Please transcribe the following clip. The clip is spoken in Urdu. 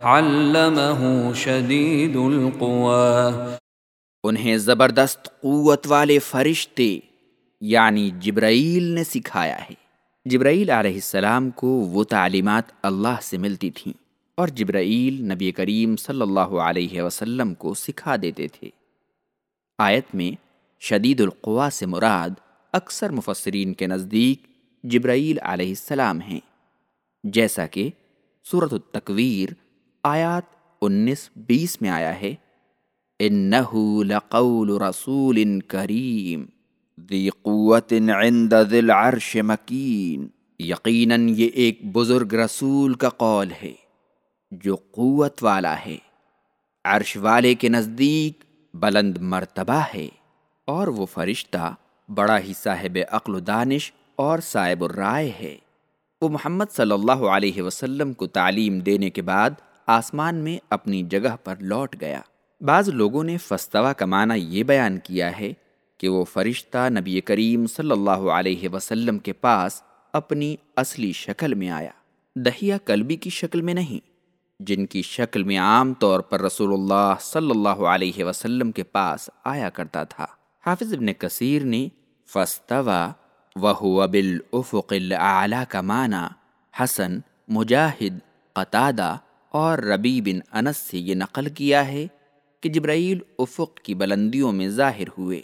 علمه شدید القوا انہیں زبردست قوت والے فرشتے یعنی جبرائیل نے سکھایا ہے۔ جبرائیل علیہ السلام کو وہ تعلیمات اللہ سے ملتی تھیں اور جبرائیل نبی کریم صلی اللہ علیہ وسلم کو سکھا دیتے تھے۔ آیت میں شدید القوا سے مراد اکثر مفسرین کے نزدیک جبرائیل علیہ السلام ہیں، جیسا کہ صورت التکویر آیات انیس بیس میں آیا ہے، انہو لقول رسول کریم، ذی قوت عند ذی العرش مکین۔ یقیناً یہ ایک بزرگ رسول کا قول ہے، جو قوت والا ہے، عرش والے کے نزدیک بلند مرتبہ ہے، اور وہ فرشتہ بڑا ہی صاحب عقل و دانش اور صاحب الرائے ہے۔ وہ محمد صلی اللہ علیہ وسلم کو تعلیم دینے کے بعد آسمان میں اپنی جگہ پر لوٹ گیا۔ بعض لوگوں نے فستوا کا معنی یہ بیان کیا ہے کہ وہ فرشتہ نبی کریم صلی اللہ علیہ وسلم کے پاس اپنی اصلی شکل میں آیا۔ دہیا کلبی کی شکل میں نہیں، جن کی شکل میں عام طور پر رسول اللہ صلی اللہ علیہ وسلم کے پاس آیا کرتا تھا۔ حافظ ابن کثیر نے فستوا وہ بالافق الاعلی کا معنی حسن، مجاہد، قطادہ اور ربی بن انس سے یہ نقل کیا ہے کہ جبرائیل افق کی بلندیوں میں ظاہر ہوئے۔